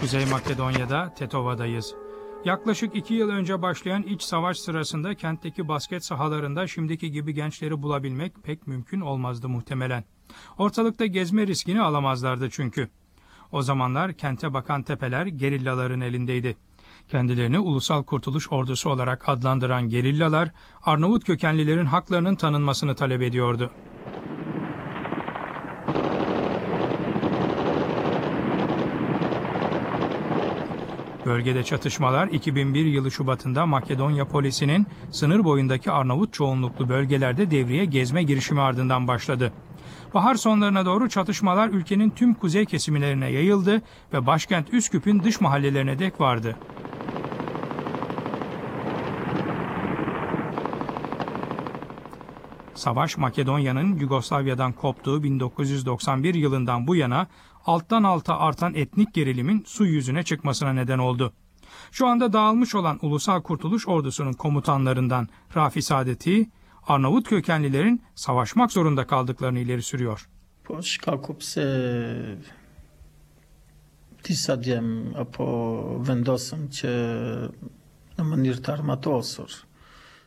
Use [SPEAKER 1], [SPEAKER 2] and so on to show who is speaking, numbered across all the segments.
[SPEAKER 1] Kuzey Makedonya'da Tetova'dayız. Yaklaşık iki yıl önce başlayan iç savaş sırasında kentteki basket sahalarında şimdiki gibi gençleri bulabilmek pek mümkün olmazdı muhtemelen. Ortalıkta gezme riskini alamazlardı çünkü. O zamanlar kente bakan tepeler gerillaların elindeydi. Kendilerini Ulusal Kurtuluş Ordusu olarak adlandıran gerillalar, Arnavut kökenlilerin haklarının tanınmasını talep ediyordu. Bölgede çatışmalar 2001 yılı Şubat'ında Makedonya polisinin sınır boyundaki Arnavut çoğunluklu bölgelerde devriye gezme girişimi ardından başladı. Bahar sonlarına doğru çatışmalar ülkenin tüm kuzey kesimlerine yayıldı ve başkent Üsküp'ün dış mahallelerine dek vardı. Savaş Makedonya'nın Yugoslavya'dan koptuğu 1991 yılından bu yana alttan alta artan etnik gerilimin su yüzüne çıkmasına neden oldu. Şu anda dağılmış olan Ulusal Kurtuluş Ordusu'nun komutanlarından Rafi Saadeti, Arnavut kökenlilerin savaşmak zorunda kaldıklarını ileri sürüyor.
[SPEAKER 2] Disadjem apo vendosëm që në mënyrë të armatosur.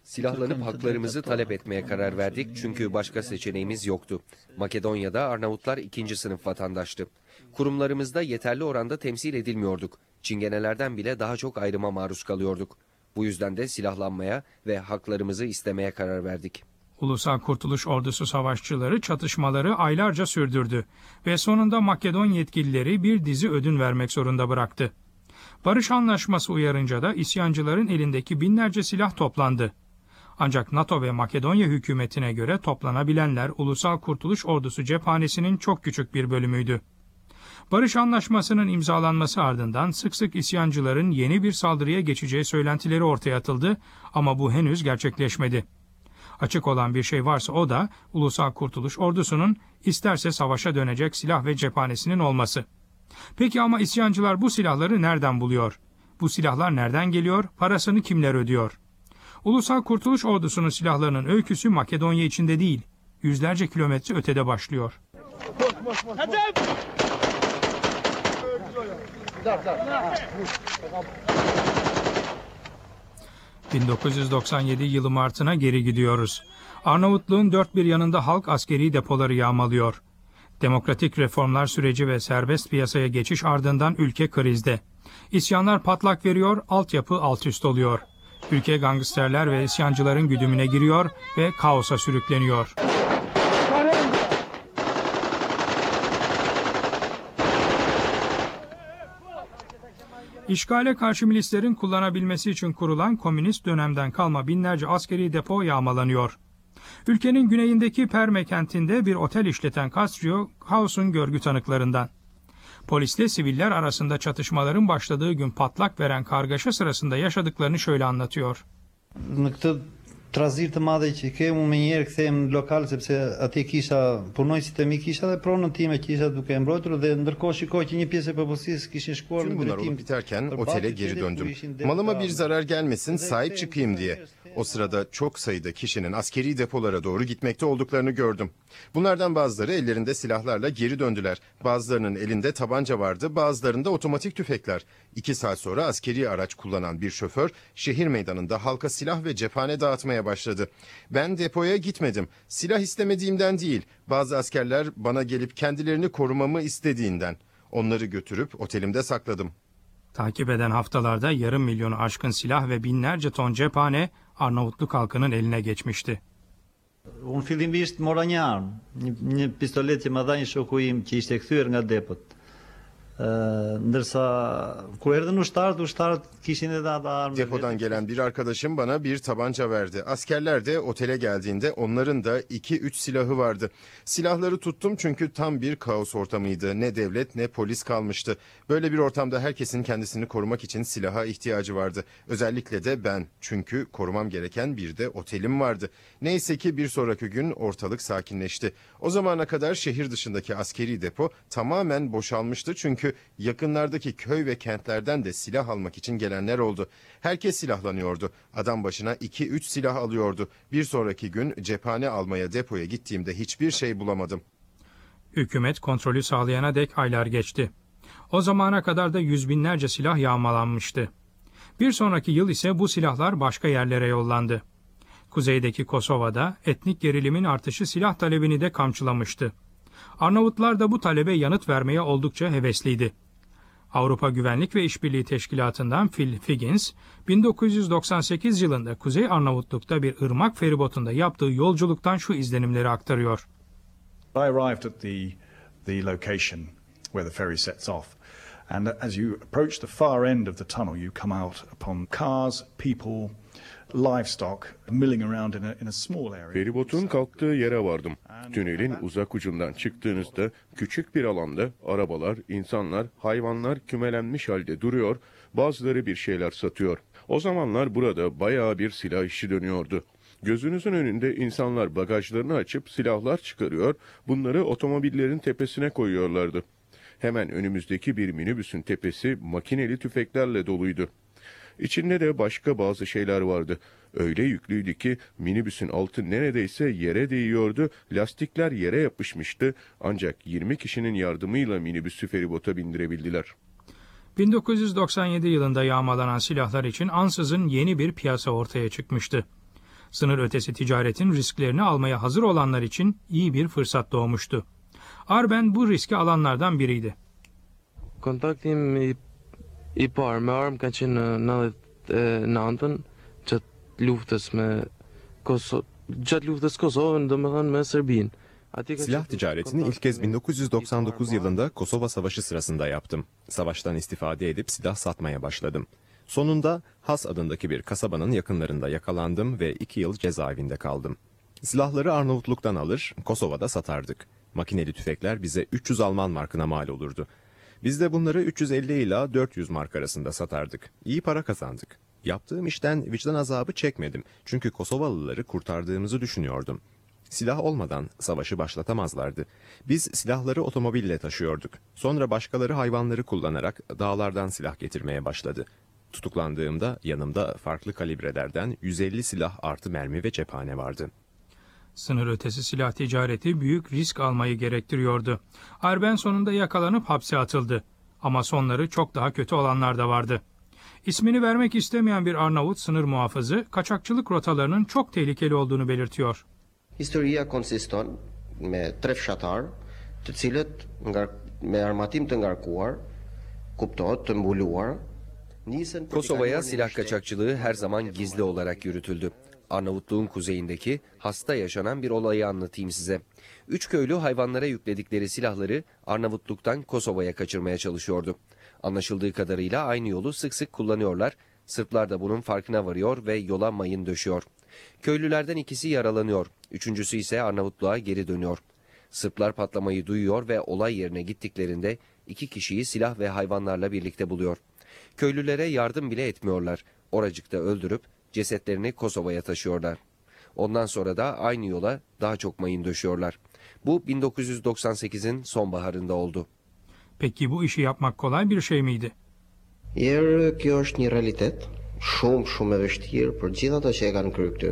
[SPEAKER 3] Silahlanıp haklarımızı talep etmeye karar verdik çünkü başka seçeneğimiz yoktu. Makedonya'da Arnavutlar ikinci sınıf vatandaştı. Kurumlarımızda yeterli oranda temsil edilmiyorduk. Çingenelerden bile daha çok ayrıma maruz kalıyorduk. Bu yüzden de silahlanmaya ve haklarımızı istemeye karar verdik.
[SPEAKER 1] Ulusal Kurtuluş Ordusu savaşçıları çatışmaları aylarca sürdürdü ve sonunda Makedon yetkilileri bir dizi ödün vermek zorunda bıraktı. Barış anlaşması uyarınca da isyancıların elindeki binlerce silah toplandı. Ancak NATO ve Makedonya hükümetine göre toplanabilenler Ulusal Kurtuluş Ordusu cephanesinin çok küçük bir bölümüydü. Barış anlaşmasının imzalanması ardından sık sık isyancıların yeni bir saldırıya geçeceği söylentileri ortaya atıldı ama bu henüz gerçekleşmedi. Açık olan bir şey varsa o da Ulusal Kurtuluş Ordusu'nun isterse savaşa dönecek silah ve cephanesinin olması. Peki ama isyancılar bu silahları nereden buluyor? Bu silahlar nereden geliyor? Parasını kimler ödüyor? Ulusal Kurtuluş Ordusu'nun silahlarının öyküsü Makedonya içinde değil, yüzlerce kilometre ötede başlıyor. 1997 yılı Mart'ına geri gidiyoruz. Arnavutluğun dört bir yanında halk askeri depoları yağmalıyor. Demokratik reformlar süreci ve serbest piyasaya geçiş ardından ülke krizde. İsyanlar patlak veriyor, altyapı alt üst oluyor. Ülke gangsterler ve isyancıların güdümüne giriyor ve kaosa sürükleniyor. İşgale karşı milislerin kullanabilmesi için kurulan komünist dönemden kalma binlerce askeri depo yağmalanıyor. Ülkenin güneyindeki Perme kentinde bir otel işleten Castro, kaosun görgü tanıklarından. Polisle siviller arasında çatışmaların başladığı gün patlak veren kargaşa sırasında yaşadıklarını şöyle anlatıyor.
[SPEAKER 4] Këtë trazir të madhe që kem unë më njerë kthehem në lokal sepse atje kisha punojësit e mi kisha dhe pronën time kisha duke mbrojtur dhe ndërkohë shikoj që një pjesë e popullsisë kishin shkuar
[SPEAKER 5] Tüm
[SPEAKER 4] në
[SPEAKER 5] bunlar olup biterken otele geri döndüm. Malıma bir zarar gelmesin,
[SPEAKER 4] Ve
[SPEAKER 5] sahip çıkayım diye. O sırada çok sayıda kişinin askeri depolara doğru gitmekte olduklarını gördüm. Bunlardan bazıları ellerinde silahlarla geri döndüler. Bazılarının elinde tabanca vardı, bazılarında otomatik tüfekler. İki saat sonra askeri araç kullanan bir şoför şehir meydanında halka silah ve cephane dağıtmaya başladı. Ben depoya gitmedim. Silah istemediğimden değil. Bazı askerler bana gelip kendilerini korumamı istediğinden. Onları götürüp otelimde sakladım.
[SPEAKER 1] Takip eden haftalarda yarım milyonu aşkın silah ve binlerce ton cephane Arnavutluk halkının eline geçmişti.
[SPEAKER 4] Unë fillimisht mora një armë, një, një pistolet që më dha një shoku im që ishte kthyer nga depot. Ë, ndërsa kur erdhën ushtarët, ushtarët kishin edhe ata armë.
[SPEAKER 5] Depodan gelen bir arkadaşım bana bir tabanca verdi. Askerler de otele geldiğinde onların da 2-3 silahı vardı. Silahları tuttum çünkü tam bir kaos ortamıydı. Ne devlet ne polis kalmıştı. Böyle bir ortamda herkesin kendisini korumak için silaha ihtiyacı vardı. Özellikle de ben. Çünkü korumam gereken bir de otelim vardı. Neyse ki bir sonraki gün ortalık sakinleşti. O zamana kadar şehir dışındaki askeri depo tamamen boşalmıştı çünkü yakınlardaki köy ve kentlerden de silah almak için gelenler oldu. Herkes silahlanıyordu. Adam başına 2-3 silah alıyordu. Bir sonraki gün cephane almaya depoya gittiğimde hiçbir şey bulamadım.
[SPEAKER 1] Hükümet kontrolü sağlayana dek aylar geçti. O zamana kadar da yüz binlerce silah yağmalanmıştı. Bir sonraki yıl ise bu silahlar başka yerlere yollandı. Kuzeydeki Kosova'da etnik gerilimin artışı silah talebini de kamçılamıştı. Arnavutlar da bu talebe yanıt vermeye oldukça hevesliydi. Avrupa Güvenlik ve İşbirliği Teşkilatı'ndan Phil Figgins, 1998 yılında Kuzey Arnavutluk'ta bir ırmak feribotunda yaptığı yolculuktan şu izlenimleri aktarıyor.
[SPEAKER 6] I arrived at the the location where the ferry sets off, and as you approach the far end of the tunnel, you come out upon cars, people, livestock milling around in a, in a small area.
[SPEAKER 7] Feribotun kalktığı yere vardım. Tünelin uzak ucundan çıktığınızda küçük bir alanda arabalar, insanlar, hayvanlar kümelenmiş halde duruyor, bazıları bir şeyler satıyor. O zamanlar burada bayağı bir silah işi dönüyordu. Gözünüzün önünde insanlar bagajlarını açıp silahlar çıkarıyor, bunları otomobillerin tepesine koyuyorlardı. Hemen önümüzdeki bir minibüsün tepesi makineli tüfeklerle doluydu. İçinde de başka bazı şeyler vardı. Öyle yüklüydü ki minibüsün altı neredeyse yere değiyordu, lastikler yere yapışmıştı ancak 20 kişinin yardımıyla minibüsü feribota bindirebildiler.
[SPEAKER 1] 1997 yılında yağmalanan silahlar için ansızın yeni bir piyasa ortaya çıkmıştı. Sınır ötesi ticaretin risklerini almaya hazır olanlar için iyi bir fırsat doğmuştu. Arben bu riski alanlardan biriydi.
[SPEAKER 8] Kontaktim i, parë me armë ka qenë në 99-ën gjatë luftës me Koso gjatë luftës Kosovën, domethënë me. Atje ka
[SPEAKER 9] Silah ticaretini ilk kez 1999 yılında Kosova Savaşı sırasında yaptım. Savaştan istifade edip silah satmaya başladım. Sonunda Has adındaki bir kasabanın yakınlarında yakalandım ve iki yıl cezaevinde kaldım. Silahları Arnavutluk'tan alır, Kosova'da satardık. Makineli tüfekler bize 300 Alman markına mal olurdu. Biz de bunları 350 ila 400 mark arasında satardık. İyi para kazandık. Yaptığım işten vicdan azabı çekmedim. Çünkü Kosovalıları kurtardığımızı düşünüyordum. Silah olmadan savaşı başlatamazlardı. Biz silahları otomobille taşıyorduk. Sonra başkaları hayvanları kullanarak dağlardan silah getirmeye başladı. Tutuklandığımda yanımda farklı kalibrelerden 150 silah artı mermi ve cephane vardı.
[SPEAKER 1] Sınır ötesi silah ticareti büyük risk almayı gerektiriyordu. Arben sonunda yakalanıp hapse atıldı. Ama sonları çok daha kötü olanlar da vardı. İsmini vermek istemeyen bir Arnavut sınır muhafızı, kaçakçılık rotalarının çok tehlikeli olduğunu belirtiyor.
[SPEAKER 10] Historia konsiston me tre fshatar, të cilët nga me armatim të ngarkuar, kuptohet të mbuluar,
[SPEAKER 3] Kosova'ya silah kaçakçılığı her zaman gizli olarak yürütüldü. Arnavutluğun kuzeyindeki hasta yaşanan bir olayı anlatayım size. Üç köylü hayvanlara yükledikleri silahları Arnavutluk'tan Kosova'ya kaçırmaya çalışıyordu. Anlaşıldığı kadarıyla aynı yolu sık sık kullanıyorlar. Sırplar da bunun farkına varıyor ve yola mayın döşüyor. Köylülerden ikisi yaralanıyor. Üçüncüsü ise Arnavutluğa geri dönüyor. Sırplar patlamayı duyuyor ve olay yerine gittiklerinde iki kişiyi silah ve hayvanlarla birlikte buluyor. Köylülere yardım bile etmiyorlar. Oracıkta öldürüp cesetlerini Kosova'ya taşıyorlar. Ondan sonra da aynı yola daha çok mayın döşüyorlar. Bu 1998'in sonbaharında oldu.
[SPEAKER 1] Peki bu işi yapmak kolay bir şey miydi?
[SPEAKER 10] Herë kjo është një realitet shumë shumë e vështirë për gjithë ata që e kanë kryer këtë.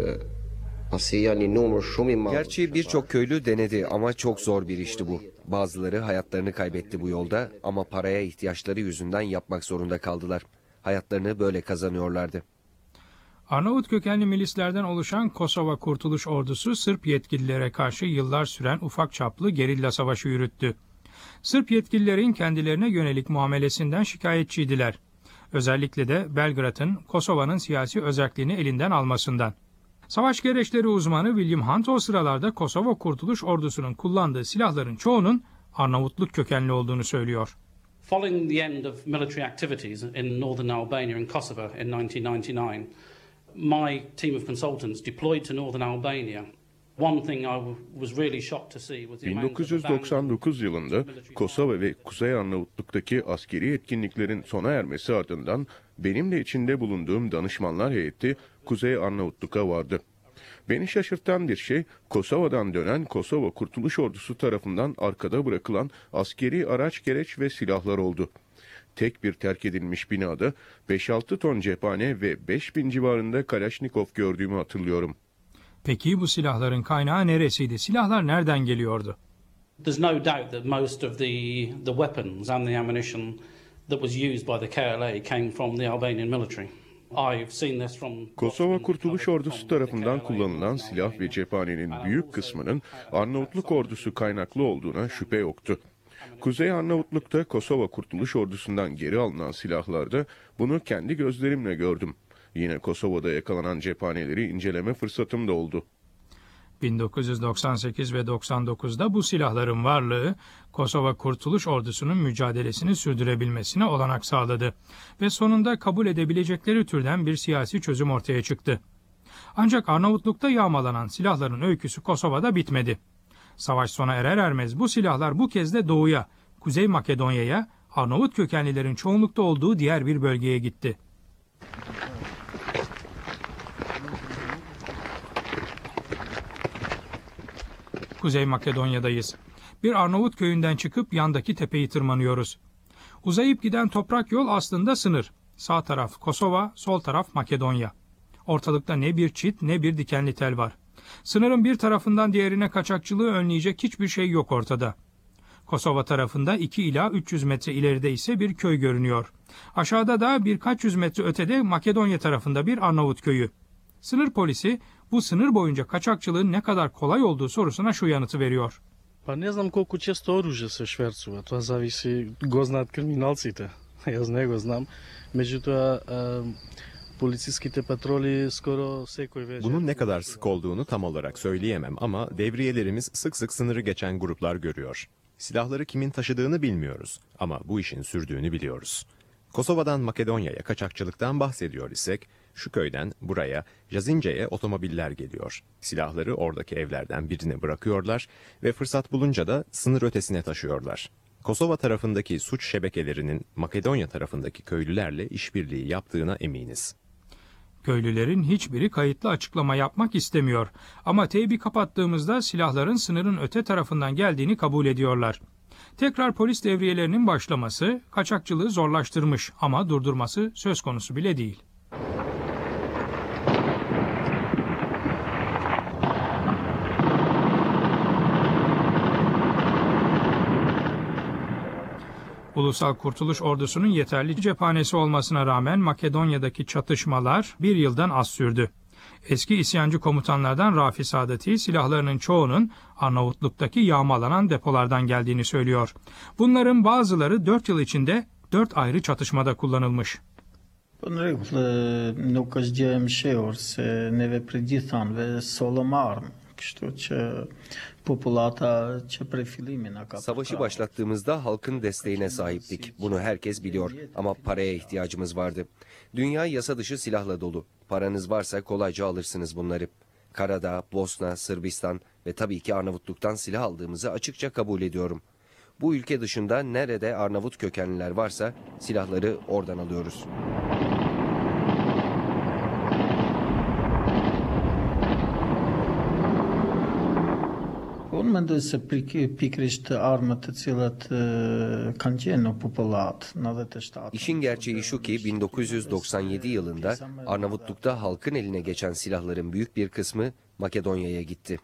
[SPEAKER 10] Pasi janë një numër shumë i madh.
[SPEAKER 3] Gerçi birçok köylü denedi ama çok zor bir işti bu. Bazıları hayatlarını kaybetti bu yolda ama paraya ihtiyaçları yüzünden yapmak zorunda kaldılar. Hayatlarını böyle kazanıyorlardı.
[SPEAKER 1] Arnavut kökenli milislerden oluşan Kosova Kurtuluş Ordusu Sırp yetkililere karşı yıllar süren ufak çaplı gerilla savaşı yürüttü. Sırp yetkililerin kendilerine yönelik muamelesinden şikayetçiydiler. Özellikle de Belgrad'ın Kosova'nın siyasi özelliğini elinden almasından. Savaş gereçleri uzmanı William Hunt o sıralarda Kosova Kurtuluş Ordusu'nun kullandığı silahların çoğunun Arnavutluk kökenli olduğunu söylüyor.
[SPEAKER 11] Following the end of military activities in northern Albania and Kosovo in 1999, my team of consultants deployed to northern Albania. One thing I w- was really shocked to see was the amount of abandoned
[SPEAKER 7] 1999 yılında Kosova ve Kuzey Arnavutluk'taki askeri etkinliklerin sona ermesi ardından benim de içinde bulunduğum danışmanlar heyeti Kuzey Arnavutluk'a vardı. Beni şaşırtan bir şey Kosova'dan dönen Kosova Kurtuluş Ordusu tarafından arkada bırakılan askeri araç gereç ve silahlar oldu. Tek bir terk edilmiş binada 5-6 ton cephane ve 5000 civarında Kalaşnikov gördüğümü hatırlıyorum.
[SPEAKER 1] Peki bu silahların kaynağı neresiydi? Silahlar nereden geliyordu?
[SPEAKER 11] There's no doubt that most of the, the weapons and the ammunition that was used by the KLA came from the Albanian military.
[SPEAKER 7] Kosova Kurtuluş Ordusu tarafından kullanılan silah ve cephanenin büyük kısmının Arnavutluk ordusu kaynaklı olduğuna şüphe yoktu. Kuzey Arnavutluk'ta Kosova Kurtuluş Ordusu'ndan geri alınan silahlarda bunu kendi gözlerimle gördüm. Yine Kosova'da yakalanan cephaneleri inceleme fırsatım da oldu.
[SPEAKER 1] 1998 ve 99'da bu silahların varlığı Kosova Kurtuluş Ordusu'nun mücadelesini sürdürebilmesine olanak sağladı ve sonunda kabul edebilecekleri türden bir siyasi çözüm ortaya çıktı. Ancak Arnavutluk'ta yağmalanan silahların öyküsü Kosova'da bitmedi. Savaş sona erer ermez bu silahlar bu kez de doğuya, Kuzey Makedonya'ya, Arnavut kökenlilerin çoğunlukta olduğu diğer bir bölgeye gitti. Kuzey Makedonya'dayız. Bir Arnavut köyünden çıkıp yandaki tepeyi tırmanıyoruz. Uzayıp giden toprak yol aslında sınır. Sağ taraf Kosova, sol taraf Makedonya. Ortalıkta ne bir çit ne bir dikenli tel var. Sınırın bir tarafından diğerine kaçakçılığı önleyecek hiçbir şey yok ortada. Kosova tarafında 2 ila 300 metre ileride ise bir köy görünüyor. Aşağıda da birkaç yüz metre ötede Makedonya tarafında bir Arnavut köyü. Sınır polisi bu sınır boyunca kaçakçılığın ne kadar kolay olduğu sorusuna şu yanıtı veriyor.
[SPEAKER 12] Pa ne znam koliko često oružje se švercuje, to zavisi, go znat kriminalcite, jaz ne go znam. Međutim,
[SPEAKER 9] Bunun ne kadar sık olduğunu tam olarak söyleyemem ama devriyelerimiz sık sık sınırı geçen gruplar görüyor. Silahları kimin taşıdığını bilmiyoruz ama bu işin sürdüğünü biliyoruz. Kosova'dan Makedonya'ya kaçakçılıktan bahsediyor isek, şu köyden buraya, Jazince'ye otomobiller geliyor. Silahları oradaki evlerden birine bırakıyorlar ve fırsat bulunca da sınır ötesine taşıyorlar. Kosova tarafındaki suç şebekelerinin Makedonya tarafındaki köylülerle işbirliği yaptığına eminiz.
[SPEAKER 1] Köylülerin hiçbiri kayıtlı açıklama yapmak istemiyor ama teybi kapattığımızda silahların sınırın öte tarafından geldiğini kabul ediyorlar. Tekrar polis devriyelerinin başlaması kaçakçılığı zorlaştırmış ama durdurması söz konusu bile değil. Ulusal Kurtuluş Ordusu'nun yeterli cephanesi olmasına rağmen Makedonya'daki çatışmalar bir yıldan az sürdü. Eski isyancı komutanlardan Rafi Sadati silahlarının çoğunun Arnavutluk'taki yağmalanan depolardan geldiğini söylüyor. Bunların bazıları 4 yıl içinde 4 ayrı çatışmada kullanılmış.
[SPEAKER 2] Po në rregull, e, nuk është gjë e mëshirë se neve prej populata
[SPEAKER 3] Savaşı başlattığımızda halkın desteğine sahiptik. Bunu herkes biliyor ama paraya ihtiyacımız vardı. Dünya yasa dışı silahla dolu. Paranız varsa kolayca alırsınız bunları. Karadağ, Bosna, Sırbistan ve tabii ki Arnavutluk'tan silah aldığımızı açıkça kabul ediyorum. Bu ülke dışında nerede Arnavut kökenliler varsa silahları oradan alıyoruz.
[SPEAKER 2] Mendoj se pikrisht armët të cilat e, kanë qenë në popullat në 97.
[SPEAKER 3] İşin gerçeği şu ki 1997 yılında Arnavutluk'ta halkın eline geçen silahların büyük bir kısmı Makedonya'ya gitti.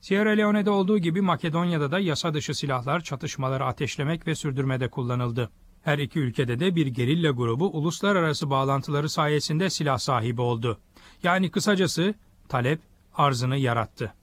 [SPEAKER 1] Sierra Leone'de olduğu gibi Makedonya'da da yasa dışı silahlar çatışmaları ateşlemek ve sürdürmede kullanıldı. Her iki ülkede de bir gerilla grubu uluslararası bağlantıları sayesinde silah sahibi oldu. Yani kısacası talep arzını yarattı.